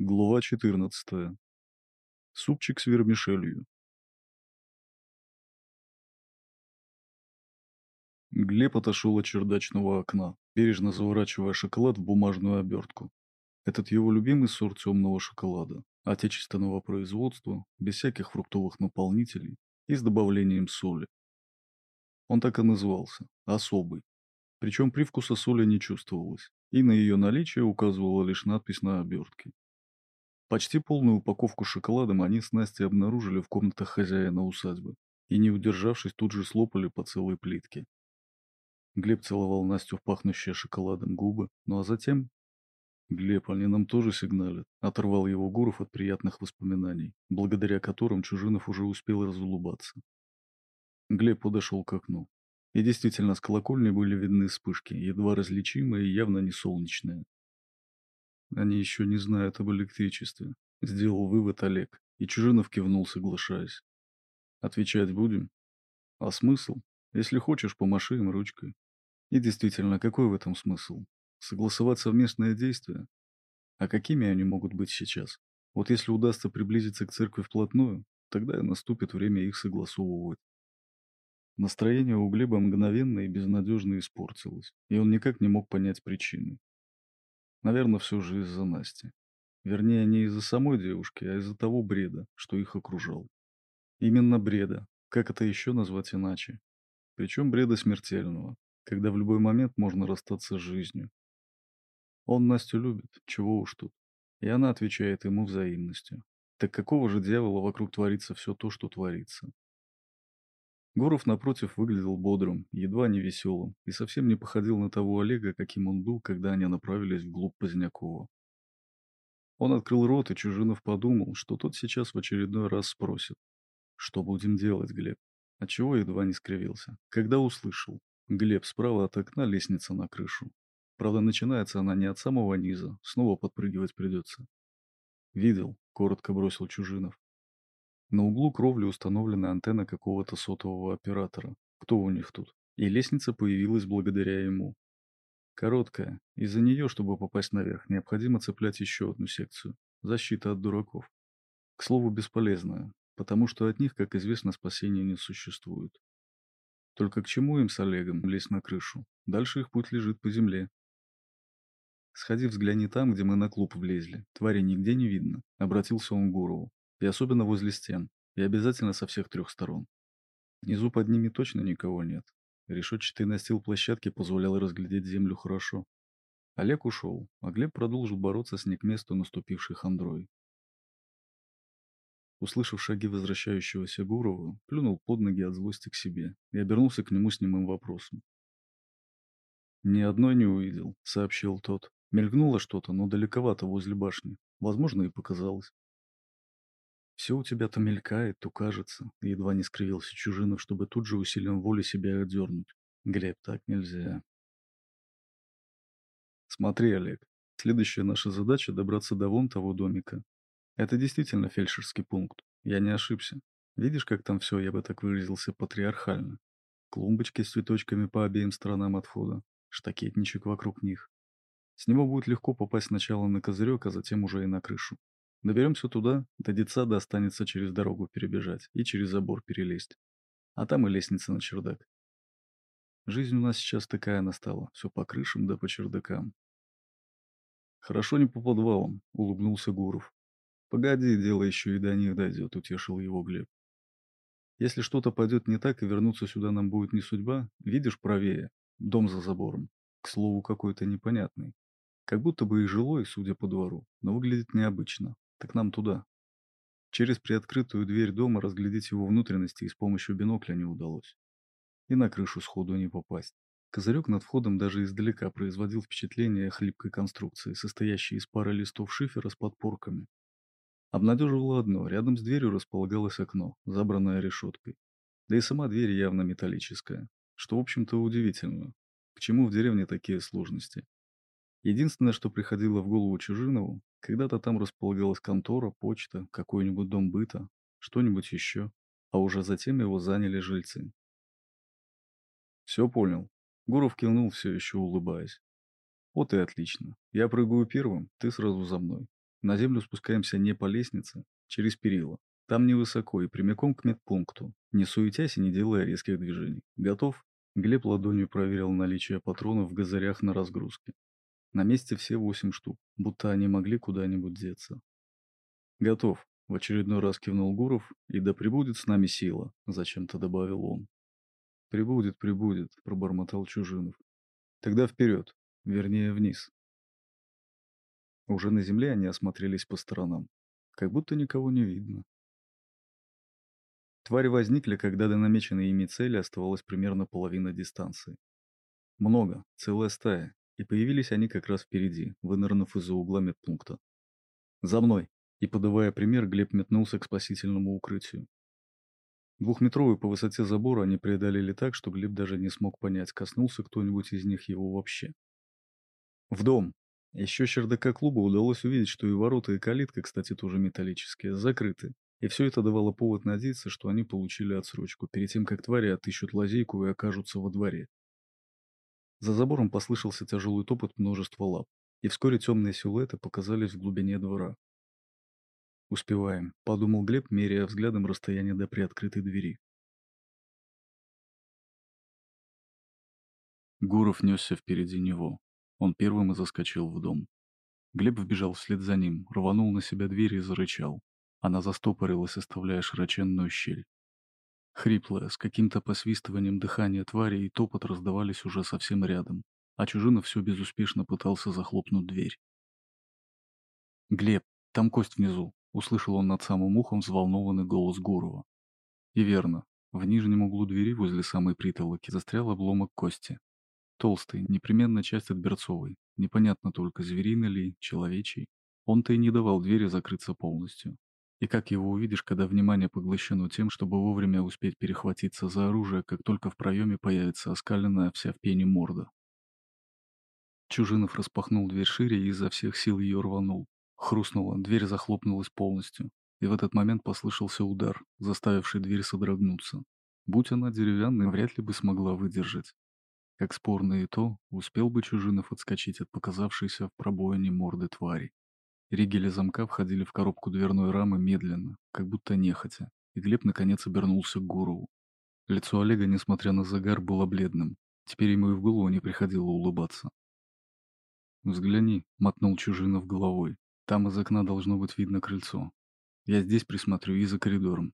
Глава 14. Супчик с вермишелью. Глеб отошел от чердачного окна, бережно заворачивая шоколад в бумажную обертку. Этот его любимый сорт темного шоколада, отечественного производства, без всяких фруктовых наполнителей и с добавлением соли. Он так и назывался – особый. Причем привкуса соли не чувствовалось, и на ее наличие указывала лишь надпись на обертке. Почти полную упаковку шоколадом они с Настей обнаружили в комнатах хозяина усадьбы и, не удержавшись, тут же слопали по целой плитке. Глеб целовал Настю в пахнущие шоколадом губы, ну а затем... Глеб, они нам тоже сигналят, оторвал его Гуров от приятных воспоминаний, благодаря которым Чужинов уже успел разулыбаться. Глеб подошел к окну. И действительно, с колокольни были видны вспышки, едва различимые и явно не солнечные. Они еще не знают об электричестве. Сделал вывод Олег, и Чужинов кивнул, соглашаясь. Отвечать будем? А смысл? Если хочешь, помаши им ручкой. И действительно, какой в этом смысл? Согласовать совместные действия? А какими они могут быть сейчас? Вот если удастся приблизиться к церкви вплотную, тогда и наступит время их согласовывать. Настроение у Глеба мгновенно и безнадежно испортилось, и он никак не мог понять причины. Наверное, все же из-за Насти. Вернее, не из-за самой девушки, а из-за того бреда, что их окружал. Именно бреда. Как это еще назвать иначе? Причем бреда смертельного, когда в любой момент можно расстаться с жизнью. Он Настю любит, чего уж тут. И она отвечает ему взаимностью. Так какого же дьявола вокруг творится все то, что творится? Гуров, напротив, выглядел бодрым, едва не веселым, и совсем не походил на того Олега, каким он был, когда они направились вглубь Позднякова. Он открыл рот, и Чужинов подумал, что тот сейчас в очередной раз спросит. «Что будем делать, Глеб?» Отчего едва не скривился. Когда услышал. Глеб справа от окна лестница на крышу. Правда, начинается она не от самого низа, снова подпрыгивать придется. «Видел», — коротко бросил Чужинов. На углу кровли установлена антенна какого-то сотового оператора. Кто у них тут? И лестница появилась благодаря ему. Короткая. Из-за нее, чтобы попасть наверх, необходимо цеплять еще одну секцию. Защита от дураков. К слову, бесполезная, потому что от них, как известно, спасения не существует. Только к чему им с Олегом лезть на крышу? Дальше их путь лежит по земле. Сходи взгляни там, где мы на клуб влезли. Твари нигде не видно. Обратился он к Гурову. И особенно возле стен. И обязательно со всех трех сторон. Внизу под ними точно никого нет. Решетчатый настил площадки позволял разглядеть землю хорошо. Олег ушел, а Глеб продолжил бороться с не к месту наступившей хандрой. Услышав шаги возвращающегося Гурова, плюнул под ноги от злости к себе и обернулся к нему с немым вопросом. «Ни одной не увидел», — сообщил тот. Мелькнуло что-то, но далековато возле башни. Возможно, и показалось. Все у тебя то мелькает, то кажется. Едва не скривился Чужинов, чтобы тут же усилием воли себя отдернуть. Глеб, так нельзя. Смотри, Олег, следующая наша задача добраться до вон того домика. Это действительно фельдшерский пункт. Я не ошибся. Видишь, как там все, я бы так выразился, патриархально. Клумбочки с цветочками по обеим сторонам от входа. Штакетничек вокруг них. С него будет легко попасть сначала на козырек, а затем уже и на крышу. Доберемся туда, до детсада останется через дорогу перебежать и через забор перелезть. А там и лестница на чердак. Жизнь у нас сейчас такая настала, все по крышам да по чердакам. Хорошо не по подвалам, улыбнулся Гуров. Погоди, дело еще и до них дойдет, утешил его Глеб. Если что-то пойдет не так и вернуться сюда нам будет не судьба, видишь правее, дом за забором. К слову, какой-то непонятный. Как будто бы и жилой, судя по двору, но выглядит необычно. Так нам туда. Через приоткрытую дверь дома разглядеть его внутренности и с помощью бинокля не удалось. И на крышу сходу не попасть. Козырек над входом даже издалека производил впечатление хлипкой конструкции, состоящей из пары листов шифера с подпорками. Обнадеживало одно, рядом с дверью располагалось окно, забранное решеткой. Да и сама дверь явно металлическая, что в общем-то удивительно. К чему в деревне такие сложности? Единственное, что приходило в голову Чужинову, когда-то там располагалась контора, почта, какой-нибудь дом быта, что-нибудь еще, а уже затем его заняли жильцы. Все понял. Гуров кивнул, все еще улыбаясь. Вот и отлично. Я прыгаю первым, ты сразу за мной. На землю спускаемся не по лестнице, через перила. Там невысоко и прямиком к медпункту, не суетясь и не делая резких движений. Готов? Глеб ладонью проверил наличие патронов в газырях на разгрузке. На месте все восемь штук, будто они могли куда-нибудь деться. Готов. В очередной раз кивнул Гуров, и да прибудет с нами сила, зачем-то добавил он. Прибудет, прибудет, пробормотал Чужинов. Тогда вперед, вернее вниз. Уже на земле они осмотрелись по сторонам. Как будто никого не видно. Твари возникли, когда до намеченной ими цели оставалась примерно половина дистанции. Много, целая стая, и появились они как раз впереди, вынырнув из-за угла медпункта. «За мной!» И, подавая пример, Глеб метнулся к спасительному укрытию. Двухметровый по высоте забора они преодолели так, что Глеб даже не смог понять, коснулся кто-нибудь из них его вообще. «В дом!» Еще с чердака клуба удалось увидеть, что и ворота, и калитка, кстати, тоже металлические, закрыты. И все это давало повод надеяться, что они получили отсрочку, перед тем, как твари отыщут лазейку и окажутся во дворе. За забором послышался тяжелый топот множества лап, и вскоре темные силуэты показались в глубине двора. «Успеваем», — подумал Глеб, меряя взглядом расстояние до приоткрытой двери. Гуров несся впереди него. Он первым и заскочил в дом. Глеб вбежал вслед за ним, рванул на себя дверь и зарычал. Она застопорилась, оставляя широченную щель. Хриплое, с каким-то посвистыванием дыхания твари и топот раздавались уже совсем рядом, а Чужина все безуспешно пытался захлопнуть дверь. «Глеб, там кость внизу», — услышал он над самым ухом взволнованный голос Гурова. И верно, в нижнем углу двери возле самой притолоки застрял обломок кости. Толстый, непременно часть от берцовой, непонятно только, звериный ли, человечий. Он-то и не давал двери закрыться полностью. И как его увидишь, когда внимание поглощено тем, чтобы вовремя успеть перехватиться за оружие, как только в проеме появится оскаленная вся в пене морда. Чужинов распахнул дверь шире и изо всех сил ее рванул. Хрустнула, дверь захлопнулась полностью. И в этот момент послышался удар, заставивший дверь содрогнуться. Будь она деревянной, вряд ли бы смогла выдержать. Как спорно и то, успел бы Чужинов отскочить от показавшейся в пробоине морды твари. Ригели замка входили в коробку дверной рамы медленно, как будто нехотя, и Глеб наконец обернулся к Гурову. Лицо Олега, несмотря на загар, было бледным. Теперь ему и в голову не приходило улыбаться. «Взгляни», — мотнул Чужинов головой. «Там из окна должно быть видно крыльцо. Я здесь присмотрю и за коридором».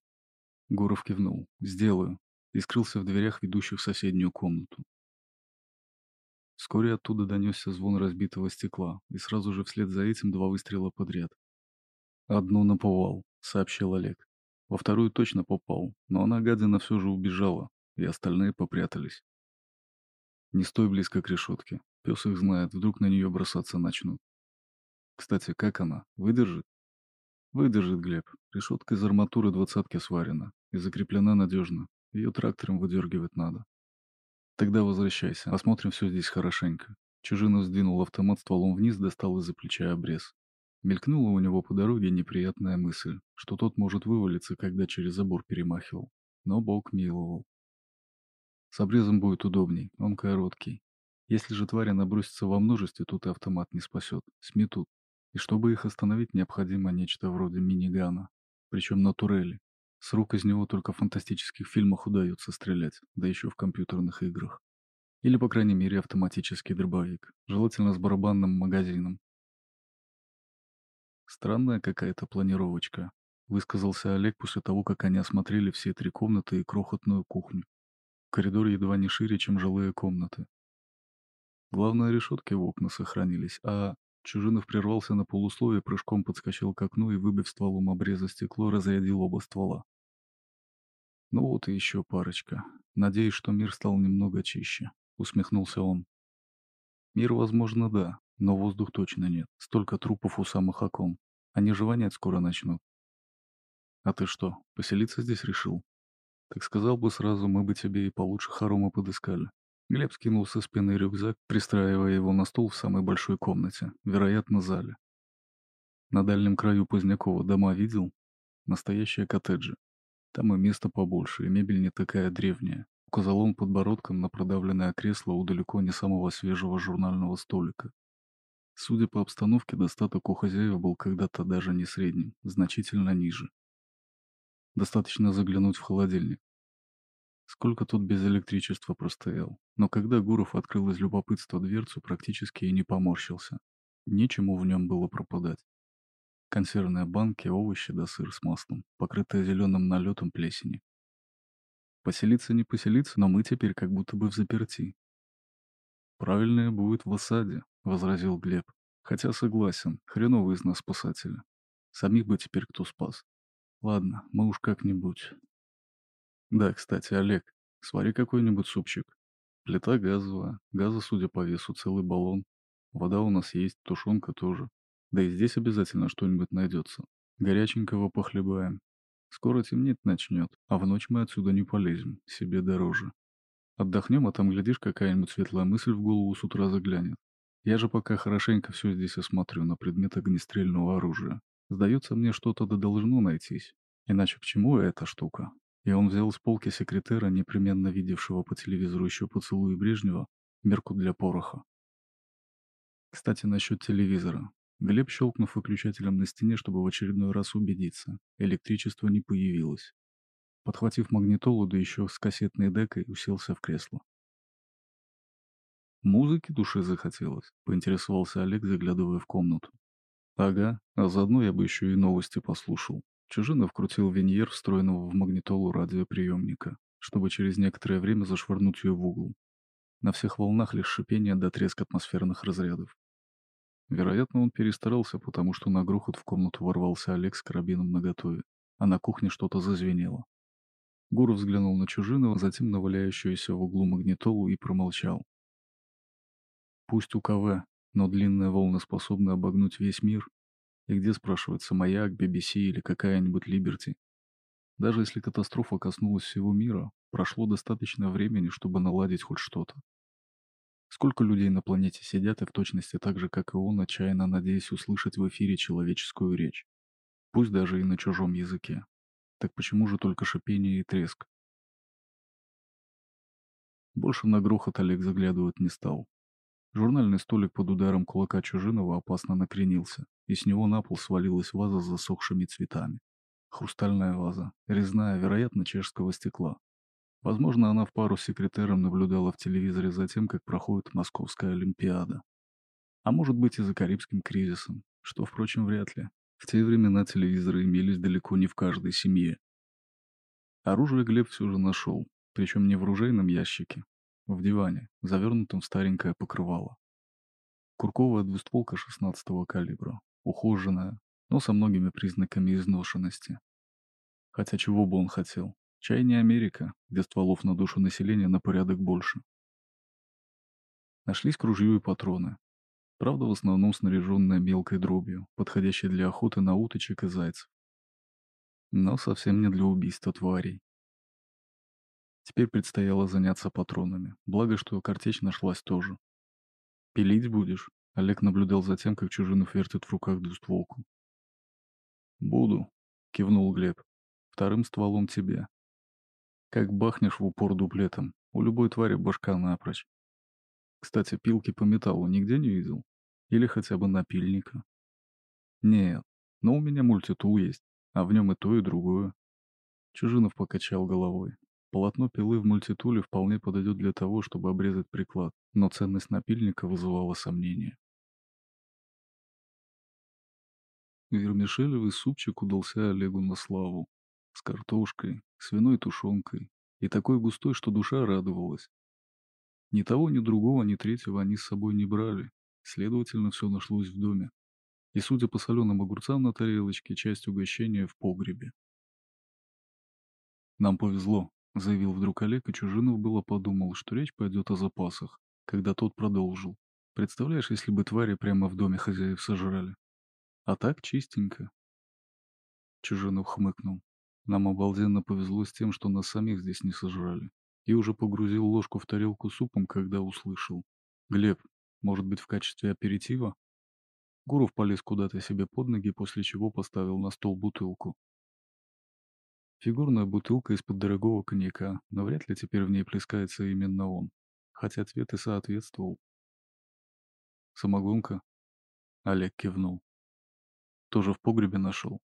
Гуров кивнул. «Сделаю». И скрылся в дверях, ведущих в соседнюю комнату. Вскоре оттуда донесся звон разбитого стекла, и сразу же вслед за этим два выстрела подряд. «Одну наповал», — сообщил Олег. Во вторую точно попал, но она, гадина, все же убежала, и остальные попрятались. Не стой близко к решетке. Пес их знает, вдруг на нее бросаться начнут. Кстати, как она? Выдержит? Выдержит, Глеб. Решетка из арматуры двадцатки сварена и закреплена надежно. Ее трактором выдергивать надо. Тогда возвращайся, осмотрим все здесь хорошенько. Чужина сдвинул автомат стволом вниз, достал из-за плеча обрез. Мелькнула у него по дороге неприятная мысль, что тот может вывалиться, когда через забор перемахивал. Но Бог миловал. С обрезом будет удобней, он короткий. Если же твари набросятся во множестве, тут и автомат не спасет, сметут. И чтобы их остановить, необходимо нечто вроде минигана. Причем на турели. С рук из него только в фантастических фильмах удается стрелять, да еще в компьютерных играх. Или, по крайней мере, автоматический дробовик, желательно с барабанным магазином. Странная какая-то планировочка, высказался Олег после того, как они осмотрели все три комнаты и крохотную кухню. Коридор едва не шире, чем жилые комнаты. Главное, решетки в окна сохранились, а Чужинов прервался на полусловие, прыжком подскочил к окну и, выбив стволом обреза стекло, разрядил оба ствола. Ну вот и еще парочка. Надеюсь, что мир стал немного чище. Усмехнулся он. Мир, возможно, да, но воздух точно нет. Столько трупов у самых окон. Они же вонять скоро начнут. А ты что, поселиться здесь решил? Так сказал бы сразу, мы бы тебе и получше хорома подыскали. Глеб скинул со спины рюкзак, пристраивая его на стол в самой большой комнате, вероятно, зале. На дальнем краю Позднякова дома видел? Настоящие коттеджи. Там и место побольше, и мебель не такая древняя. Указал он подбородком на продавленное кресло у далеко не самого свежего журнального столика. Судя по обстановке, достаток у хозяев был когда-то даже не средним, значительно ниже. Достаточно заглянуть в холодильник. Сколько тут без электричества простоял. Но когда Гуров открыл из любопытства дверцу, практически и не поморщился. Нечему в нем было пропадать. Консервные банки, овощи да сыр с маслом, покрытые зеленым налетом плесени. Поселиться не поселиться, но мы теперь как будто бы в заперти. Правильное будет в осаде, — возразил Глеб. Хотя согласен, хреновый из нас спасателя. Самих бы теперь кто спас. Ладно, мы уж как-нибудь. Да, кстати, Олег, свари какой-нибудь супчик. Плита газовая, газа, судя по весу, целый баллон. Вода у нас есть, тушенка тоже. Да и здесь обязательно что-нибудь найдется. Горяченького похлебаем. Скоро темнеть начнет, а в ночь мы отсюда не полезем, себе дороже. Отдохнем, а там, глядишь, какая-нибудь светлая мысль в голову с утра заглянет. Я же пока хорошенько все здесь осмотрю на предмет огнестрельного оружия. Сдается мне, что-то да должно найтись. Иначе к чему эта штука? И он взял с полки секретера, непременно видевшего по телевизору еще поцелуи Брежнева, мерку для пороха. Кстати, насчет телевизора. Глеб, щелкнув выключателем на стене, чтобы в очередной раз убедиться, электричество не появилось. Подхватив магнитолу, да еще с кассетной декой, уселся в кресло. Музыки душе захотелось, поинтересовался Олег, заглядывая в комнату. Ага, а заодно я бы еще и новости послушал. Чужинов крутил виньер, встроенного в магнитолу радиоприемника, чтобы через некоторое время зашвырнуть ее в угол. На всех волнах лишь шипение до треск атмосферных разрядов. Вероятно, он перестарался, потому что на грохот в комнату ворвался Олег с карабином наготове, а на кухне что-то зазвенело. Гуров взглянул на Чужинова, затем на валяющуюся в углу магнитолу и промолчал. Пусть у КВ, но длинные волны способны обогнуть весь мир и где, спрашивается, маяк, BBC или какая-нибудь Либерти? Даже если катастрофа коснулась всего мира, прошло достаточно времени, чтобы наладить хоть что-то. Сколько людей на планете сидят и в точности так же, как и он, отчаянно надеясь услышать в эфире человеческую речь. Пусть даже и на чужом языке. Так почему же только шипение и треск? Больше на грохот Олег заглядывать не стал. Журнальный столик под ударом кулака Чужинова опасно накренился, и с него на пол свалилась ваза с засохшими цветами. Хрустальная ваза, резная, вероятно, чешского стекла. Возможно, она в пару с секретером наблюдала в телевизоре за тем, как проходит Московская Олимпиада. А может быть и за Карибским кризисом, что, впрочем, вряд ли. В те времена телевизоры имелись далеко не в каждой семье. Оружие Глеб все же нашел, причем не в оружейном ящике, в диване, завернутом в старенькое покрывало. Курковая двустволка 16-го калибра, ухоженная, но со многими признаками изношенности. Хотя чего бы он хотел? Чай не Америка, где стволов на душу населения на порядок больше. Нашлись кружье и патроны. Правда, в основном снаряженные мелкой дробью, подходящей для охоты на уточек и зайцев. Но совсем не для убийства тварей. Теперь предстояло заняться патронами, благо, что картечь нашлась тоже. «Пилить будешь?» Олег наблюдал за тем, как Чужинов вертит в руках двустволку. «Буду», — кивнул Глеб. «Вторым стволом тебе. Как бахнешь в упор дуплетом, у любой твари башка напрочь. Кстати, пилки по металлу нигде не видел? Или хотя бы напильника?» «Нет, но у меня мультитул есть, а в нем и то, и другое». Чужинов покачал головой. Полотно пилы в мультитуле вполне подойдет для того, чтобы обрезать приклад, но ценность напильника вызывала сомнения. Вермишелевый супчик удался Олегу на славу. С картошкой, свиной тушенкой и такой густой, что душа радовалась. Ни того, ни другого, ни третьего они с собой не брали, следовательно, все нашлось в доме. И, судя по соленым огурцам на тарелочке, часть угощения в погребе. Нам повезло, — заявил вдруг Олег, и Чужинов было подумал, что речь пойдет о запасах, когда тот продолжил. «Представляешь, если бы твари прямо в доме хозяев сожрали? А так чистенько». Чужинов хмыкнул. Нам обалденно повезло с тем, что нас самих здесь не сожрали. И уже погрузил ложку в тарелку супом, когда услышал. «Глеб, может быть, в качестве аперитива?» Гуров полез куда-то себе под ноги, после чего поставил на стол бутылку. Фигурная бутылка из-под дорогого коньяка, но вряд ли теперь в ней плескается именно он. Хотя цвет и соответствовал. Самогонка. Олег кивнул. Тоже в погребе нашел.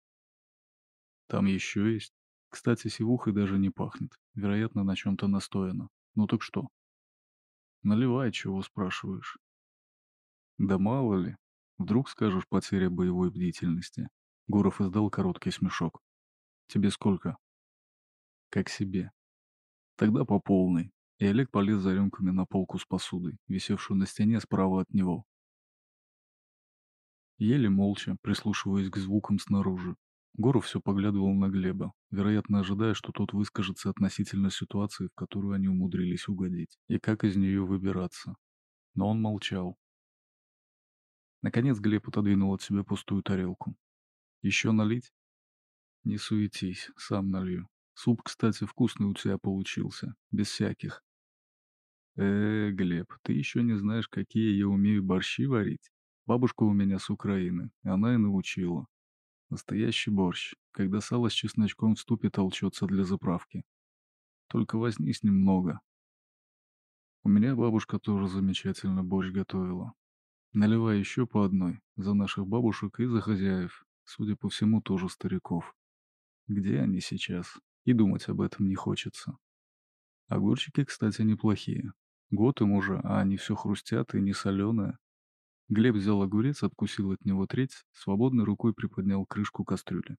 Там еще есть. Кстати, сивухой даже не пахнет. Вероятно, на чем-то настояно. Ну так что? Наливай, чего спрашиваешь. Да мало ли. Вдруг скажешь потеря боевой бдительности. Гуров издал короткий смешок. Тебе сколько? Как себе. Тогда по полной. И Олег полез за рюмками на полку с посудой, висевшую на стене справа от него. Еле молча, прислушиваясь к звукам снаружи. Гуров все поглядывал на Глеба, вероятно ожидая, что тот выскажется относительно ситуации, в которую они умудрились угодить, и как из нее выбираться. Но он молчал. Наконец Глеб отодвинул от себя пустую тарелку. «Еще налить?» «Не суетись, сам налью. Суп, кстати, вкусный у тебя получился, без всяких». «Э, Глеб, ты еще не знаешь, какие я умею борщи варить. Бабушка у меня с Украины, она и научила. Настоящий борщ, когда сало с чесночком в ступе толчется для заправки. Только возни с ним много. У меня бабушка тоже замечательно борщ готовила. Наливай еще по одной, за наших бабушек и за хозяев, судя по всему, тоже стариков. Где они сейчас? И думать об этом не хочется. Огурчики, кстати, неплохие. Год им уже, а они все хрустят и не соленые. Глеб взял огурец, откусил от него треть, свободной рукой приподнял крышку кастрюли.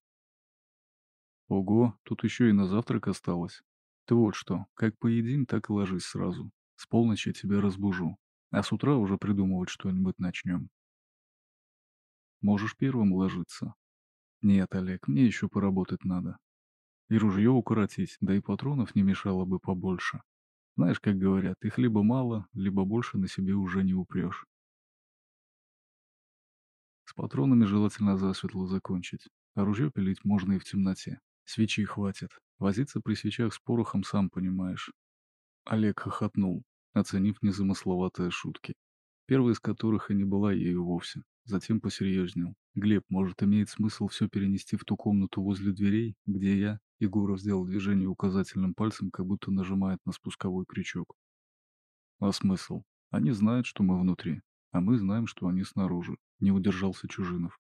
Ого, тут еще и на завтрак осталось. Ты вот что, как поедим, так и ложись сразу. С полночи тебя разбужу. А с утра уже придумывать что-нибудь начнем. Можешь первым ложиться. Нет, Олег, мне еще поработать надо. И ружье укоротить, да и патронов не мешало бы побольше. Знаешь, как говорят, их либо мало, либо больше на себе уже не упрешь. С патронами желательно засветло закончить. А ружье пилить можно и в темноте. Свечи хватит. Возиться при свечах с порохом сам понимаешь. Олег хохотнул оценив незамысловатые шутки. Первая из которых и не была ею вовсе. Затем посерьезнел. «Глеб, может, имеет смысл все перенести в ту комнату возле дверей, где я?» Егоров сделал движение указательным пальцем, как будто нажимает на спусковой крючок. «А смысл? Они знают, что мы внутри, а мы знаем, что они снаружи», — не удержался Чужинов.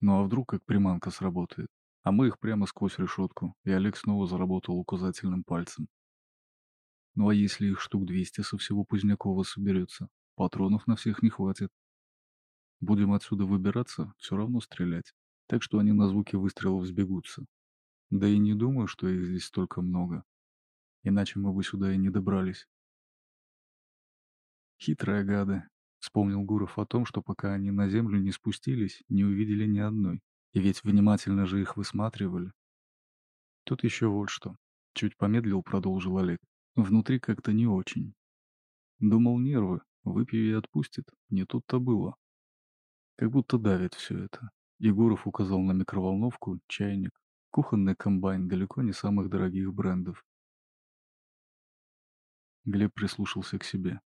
Ну а вдруг как приманка сработает? А мы их прямо сквозь решетку, и Олег снова заработал указательным пальцем. Ну а если их штук 200 со всего Позднякова соберется, патронов на всех не хватит. Будем отсюда выбираться, все равно стрелять. Так что они на звуки выстрелов сбегутся. Да и не думаю, что их здесь столько много. Иначе мы бы сюда и не добрались. Хитрые гады. Вспомнил Гуров о том, что пока они на землю не спустились, не увидели ни одной. И ведь внимательно же их высматривали. Тут еще вот что. Чуть помедлил, продолжил Олег. Внутри как-то не очень. Думал, нервы, выпью и отпустит. Не тут-то было. Как будто давит все это. Егоров указал на микроволновку, чайник, кухонный комбайн далеко не самых дорогих брендов. Глеб прислушался к себе.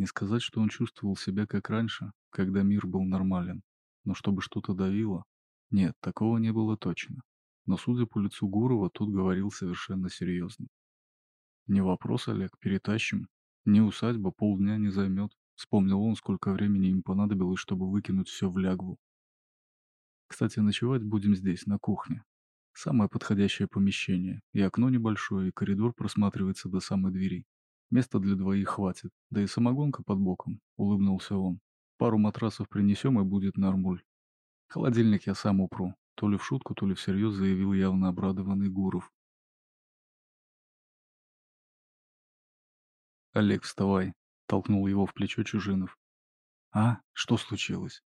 Не сказать, что он чувствовал себя как раньше, когда мир был нормален. Но чтобы что-то давило... Нет, такого не было точно. Но судя по лицу Гурова, тут говорил совершенно серьезно. «Не вопрос, Олег, перетащим. Не усадьба полдня не займет». Вспомнил он, сколько времени им понадобилось, чтобы выкинуть все в лягву. «Кстати, ночевать будем здесь, на кухне. Самое подходящее помещение. И окно небольшое, и коридор просматривается до самой двери. Места для двоих хватит. Да и самогонка под боком», — улыбнулся он. «Пару матрасов принесем, и будет нормуль. Холодильник я сам упру». То ли в шутку, то ли всерьез заявил явно обрадованный Гуров. «Олег, вставай!» — толкнул его в плечо Чужинов. «А? Что случилось?»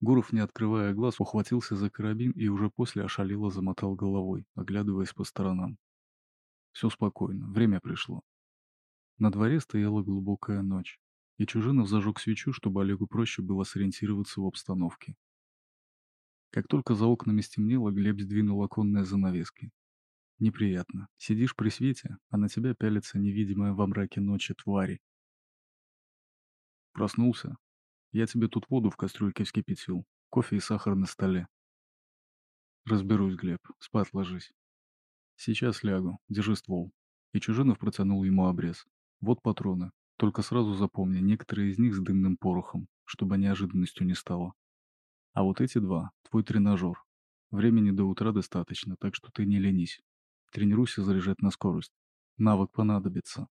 Гуров, не открывая глаз, ухватился за карабин и уже после ошалело замотал головой, оглядываясь по сторонам. Все спокойно, время пришло. На дворе стояла глубокая ночь, и Чужинов зажег свечу, чтобы Олегу проще было сориентироваться в обстановке. Как только за окнами стемнело, Глеб сдвинул оконные занавески, Неприятно. Сидишь при свете, а на тебя пялится невидимая во мраке ночи твари. Проснулся. Я тебе тут воду в кастрюльке вскипятил. Кофе и сахар на столе. Разберусь, Глеб. Спать ложись. Сейчас лягу. Держи ствол. И Чужинов протянул ему обрез. Вот патроны. Только сразу запомни, некоторые из них с дымным порохом, чтобы неожиданностью не стало. А вот эти два — твой тренажер. Времени до утра достаточно, так что ты не ленись. Тренируйся заряжать на скорость. Навык понадобится.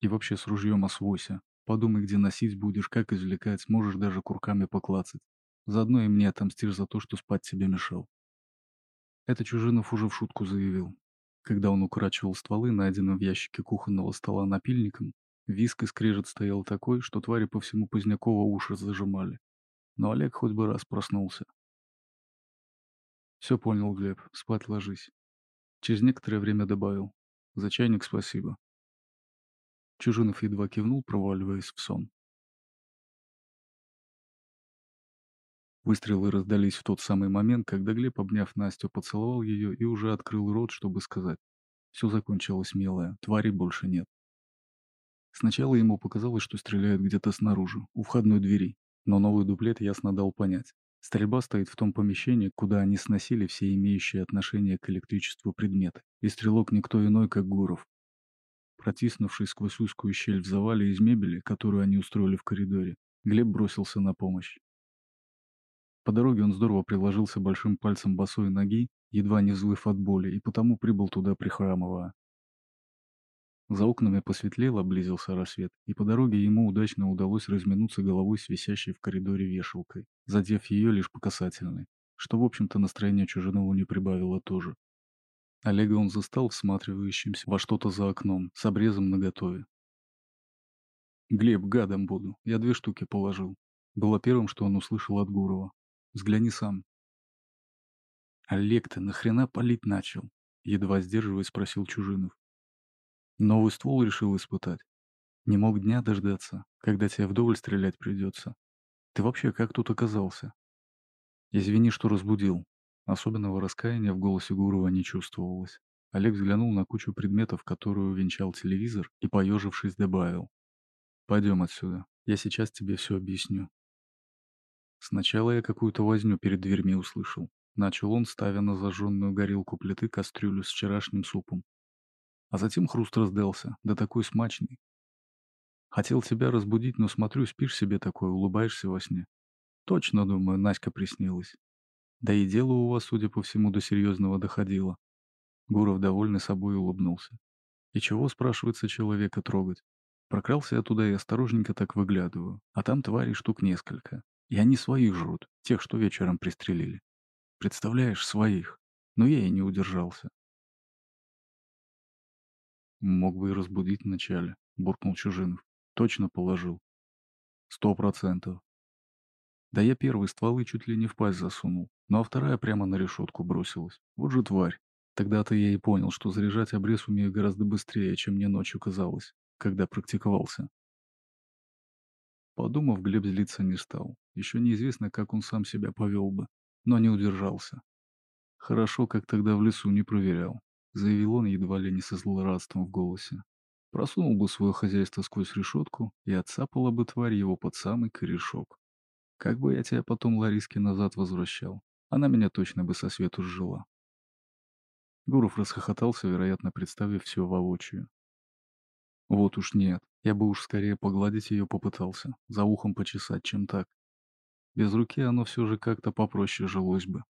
И вообще с ружьем освойся. Подумай, где носить будешь, как извлекать, можешь даже курками поклацать. Заодно и мне отомстишь за то, что спать тебе мешал. Это Чужинов уже в шутку заявил. Когда он укорачивал стволы, найденным в ящике кухонного стола напильником, виск и скрежет стоял такой, что твари по всему Позднякова уши зажимали. Но Олег хоть бы раз проснулся. Все понял, Глеб, спать ложись. Через некоторое время добавил. За чайник спасибо. Чужинов едва кивнул, проваливаясь в сон. Выстрелы раздались в тот самый момент, когда Глеб, обняв Настю, поцеловал ее и уже открыл рот, чтобы сказать. Все закончилось, милая, твари больше нет. Сначала ему показалось, что стреляют где-то снаружи, у входной двери, но новый дуплет ясно дал понять. Стрельба стоит в том помещении, куда они сносили все имеющие отношение к электричеству предметы, и стрелок никто иной, как Гуров. Протиснувшись сквозь узкую щель в завале из мебели, которую они устроили в коридоре, Глеб бросился на помощь. По дороге он здорово приложился большим пальцем босой ноги, едва не взвыв от боли, и потому прибыл туда прихрамывая. За окнами посветлело, близился рассвет, и по дороге ему удачно удалось разминуться головой с висящей в коридоре вешалкой, задев ее лишь по касательной, что, в общем-то, настроение Чужинову не прибавило тоже. Олега он застал всматривающимся во что-то за окном, с обрезом наготове. «Глеб, гадом буду, я две штуки положил», было первым, что он услышал от Гурова. Взгляни сам. Олег, ты нахрена палить начал? Едва сдерживаясь, спросил Чужинов. Новый ствол решил испытать. Не мог дня дождаться, когда тебе вдоволь стрелять придется. Ты вообще как тут оказался? Извини, что разбудил. Особенного раскаяния в голосе Гурова не чувствовалось. Олег взглянул на кучу предметов, которую венчал телевизор, и, поежившись, добавил. «Пойдем отсюда. Я сейчас тебе все объясню». Сначала я какую-то возню перед дверьми услышал. Начал он, ставя на зажженную горелку плиты кастрюлю с вчерашним супом. А затем хруст раздался, да такой смачный. Хотел тебя разбудить, но смотрю, спишь себе такой, улыбаешься во сне. Точно, думаю, Наська приснилась. Да и дело у вас, судя по всему, до серьезного доходило. Гуров, довольный собой, улыбнулся. И чего, спрашивается, человека трогать? Прокрался я туда и осторожненько так выглядываю, а там тварей штук несколько. И они своих жрут, тех, что вечером пристрелили. Представляешь, своих. Но я и не удержался. Мог бы и разбудить вначале, буркнул Чужинов. Точно положил. Сто процентов. Да я первый стволы чуть ли не в пасть засунул, ну а вторая прямо на решетку бросилась. Вот же тварь. Тогда-то я и понял, что заряжать обрез умею гораздо быстрее, чем мне ночью казалось, когда практиковался. Подумав, Глеб злиться не стал. Еще неизвестно, как он сам себя повел бы, но не удержался. Хорошо, как тогда в лесу не проверял, заявил он едва ли не со злорадством в голосе. Просунул бы свое хозяйство сквозь решетку и отцапала бы тварь его под самый корешок. Как бы я тебя потом Лариске назад возвращал, она меня точно бы со свету сжила. Гуров расхохотался, вероятно, представив все воочию. Вот уж нет. Я бы уж скорее погладить ее попытался, за ухом почесать, чем так. Без руки оно все же как-то попроще жилось бы.